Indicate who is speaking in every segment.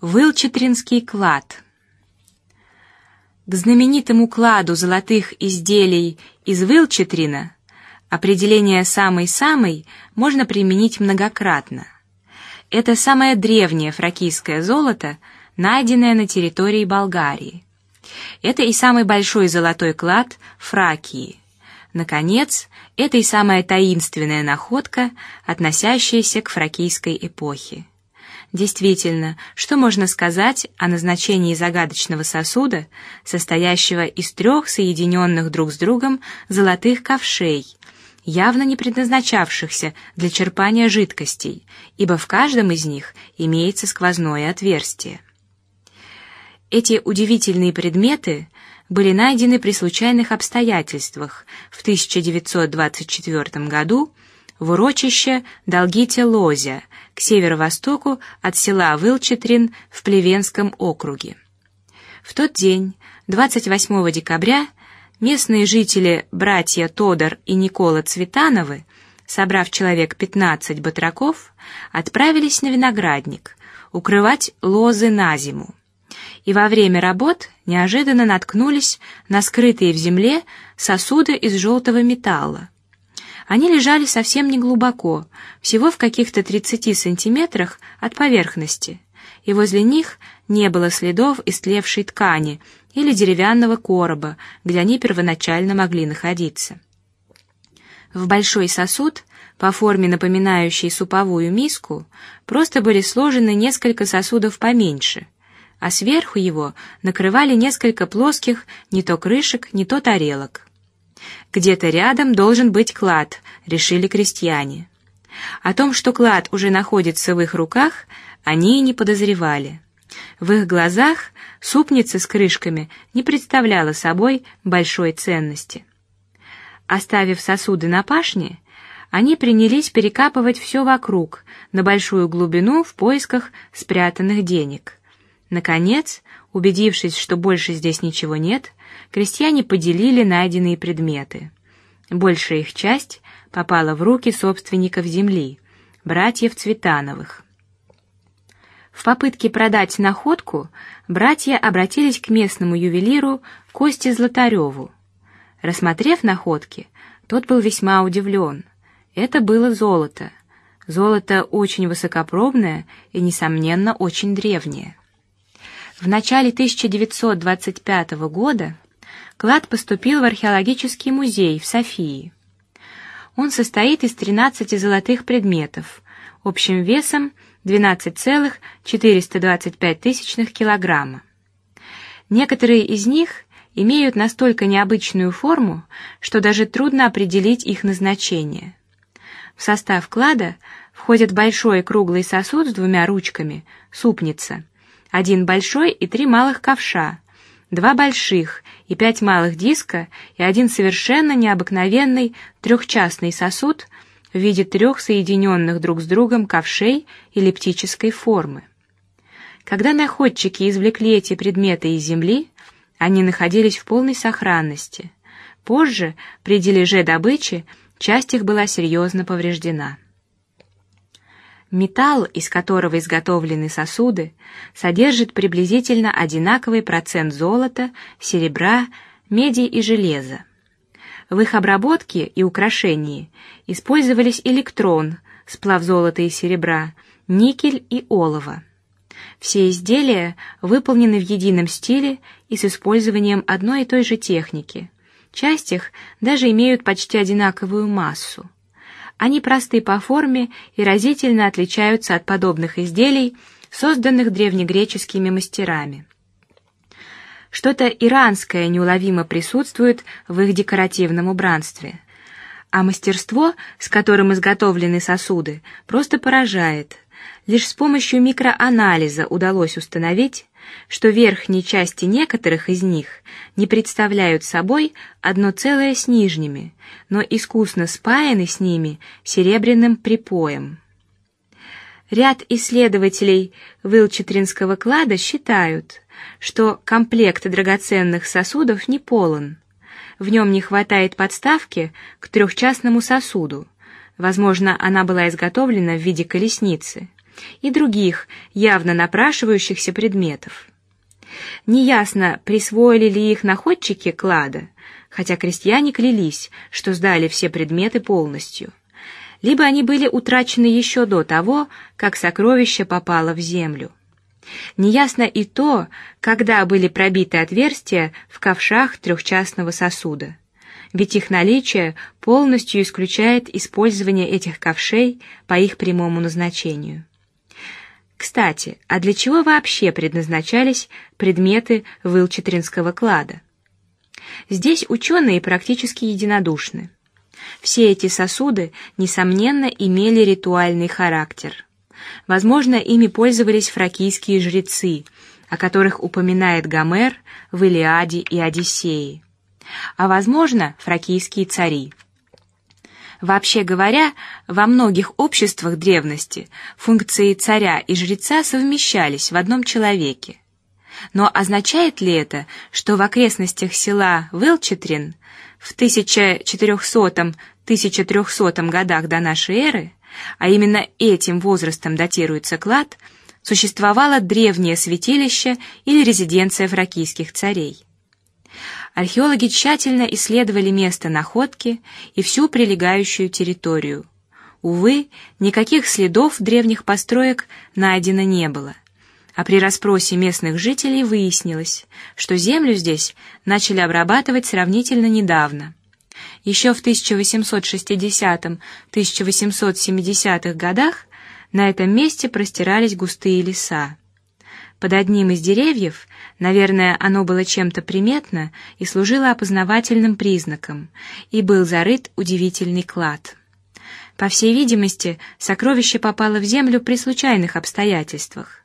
Speaker 1: Вылчетринский клад. К знаменитому кладу золотых изделий из Вылчетрина определение самый-самый можно применить многократно. Это самое древнее фракийское золото, найденное на территории Болгарии. Это и самый большой золотой клад Фракии. Наконец, это и самая таинственная находка, относящаяся к фракийской эпохе. Действительно, что можно сказать о назначении загадочного сосуда, состоящего из трех соединенных друг с другом золотых ковшей, явно не предназначавшихся для черпания жидкостей, ибо в каждом из них имеется сквозное отверстие. Эти удивительные предметы были найдены при случайных обстоятельствах в 1924 году в урочище Долгите-Лозя к северо-востоку от села Вылчетрин в Плевенском округе. В тот день, 28 декабря, местные жители, братья Тодор и Никола Цветановы, собрав человек 15 батраков, отправились на виноградник укрывать лозы на зиму. И во время работ неожиданно наткнулись на скрытые в земле сосуды из желтого металла. Они лежали совсем не глубоко, всего в каких-то 30 сантиметрах от поверхности, и возле них не было следов истлевшей ткани или деревянного короба, где они первоначально могли находиться. В большой сосуд, по форме напоминающий суповую миску, просто были сложены несколько сосудов поменьше, а сверху его накрывали несколько плоских не то крышек, не то тарелок. Где-то рядом должен быть клад, решили крестьяне. О том, что клад уже находится в их руках, они и не подозревали. В их глазах супница с крышками не представляла собой большой ценности. Оставив сосуды на пашне, они принялись перекапывать все вокруг на большую глубину в поисках спрятанных денег. Наконец, убедившись, что больше здесь ничего нет, крестьяне поделили найденные предметы. Большая их часть попала в руки собственников земли, братьев Цветановых. В попытке продать находку братья обратились к местному ювелиру Косте Златареву. Рассмотрев находки, тот был весьма удивлен. Это было золото. Золото очень высокопробное и несомненно очень древнее. В начале 1925 года клад поступил в археологический музей в Софии. Он состоит из 13 золотых предметов общим весом 12,425 тысячных килограмма. Некоторые из них имеют настолько необычную форму, что даже трудно определить их назначение. В состав клада входит большой круглый сосуд с двумя ручками, супница один большой и три малых ковша, два больших и пять малых диска и один совершенно необыкновенный трехчастный сосуд в виде трех соединенных друг с другом ковшей эллиптической формы. Когда находчики извлекли эти предметы из земли, они находились в полной сохранности. Позже, при дележе добычи, часть их была серьезно повреждена. Металл, из которого изготовлены сосуды, содержит приблизительно одинаковый процент золота, серебра, меди и железа. В их обработке и украшении использовались электрон, сплав золота и серебра, никель и олово. Все изделия выполнены в едином стиле и с использованием одной и той же техники. Часть их даже имеют почти одинаковую массу. Они просты по форме и разительно отличаются от подобных изделий, созданных древнегреческими мастерами. Что-то иранское неуловимо присутствует в их декоративном убранстве, а мастерство, с которым изготовлены сосуды, просто поражает. Лишь с помощью микроанализа удалось установить, что верхние части некоторых из них не представляют собой одно целое с нижними, но искусно спаяны с ними серебряным припоем. Ряд исследователей Вылчетринского клада считают, что комплект драгоценных сосудов не полон. В нем не хватает подставки к трехчастному сосуду. Возможно, она была изготовлена в виде колесницы и других явно напрашивающихся предметов. Неясно, присвоили ли их находчики клада, хотя крестьяне клялись, что сдали все предметы полностью, либо они были утрачены еще до того, как сокровище попало в землю. Неясно и то, когда были пробиты отверстия в ковшах трехчастного сосуда, ведь их наличие полностью исключает использование этих ковшей по их прямому назначению. Кстати, а для чего вообще предназначались предметы Вылчетринского клада? Здесь ученые практически единодушны. Все эти сосуды, несомненно, имели ритуальный характер. Возможно, ими пользовались фракийские жрецы, о которых упоминает Гомер в Илиаде и Одиссее, а возможно, фракийские цари. Вообще говоря, во многих обществах древности функции царя и жреца совмещались в одном человеке. Но означает ли это, что в окрестностях села Велчетрин в 1400-1300 годах до нашей эры, а именно этим возрастом датируется клад, существовало древнее святилище или резиденция фракийских царей? Археологи тщательно исследовали место находки и всю прилегающую территорию. Увы, никаких следов древних построек найдено не было. А при расспросе местных жителей выяснилось, что землю здесь начали обрабатывать сравнительно недавно. Еще в 1860-1870-х годах на этом месте простирались густые леса. Под одним из деревьев, наверное, оно было чем-то приметно и служило опознавательным признаком, и был зарыт удивительный клад. По всей видимости, сокровище попало в землю при случайных обстоятельствах.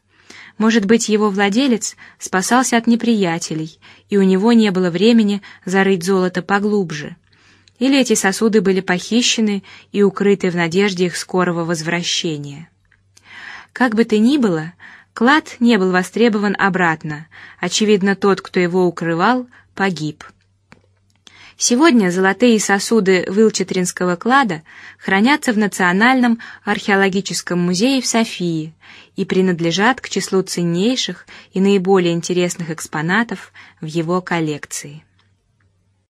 Speaker 1: Может быть, его владелец спасался от неприятелей, и у него не было времени зарыть золото поглубже. Или эти сосуды были похищены и укрыты в надежде их скорого возвращения. Как бы то ни было, Клад не был востребован обратно. Очевидно, тот, кто его укрывал, погиб. Сегодня золотые сосуды Вылчетринского клада хранятся в Национальном археологическом музее в Софии и принадлежат к числу ценнейших и наиболее интересных экспонатов в его коллекции.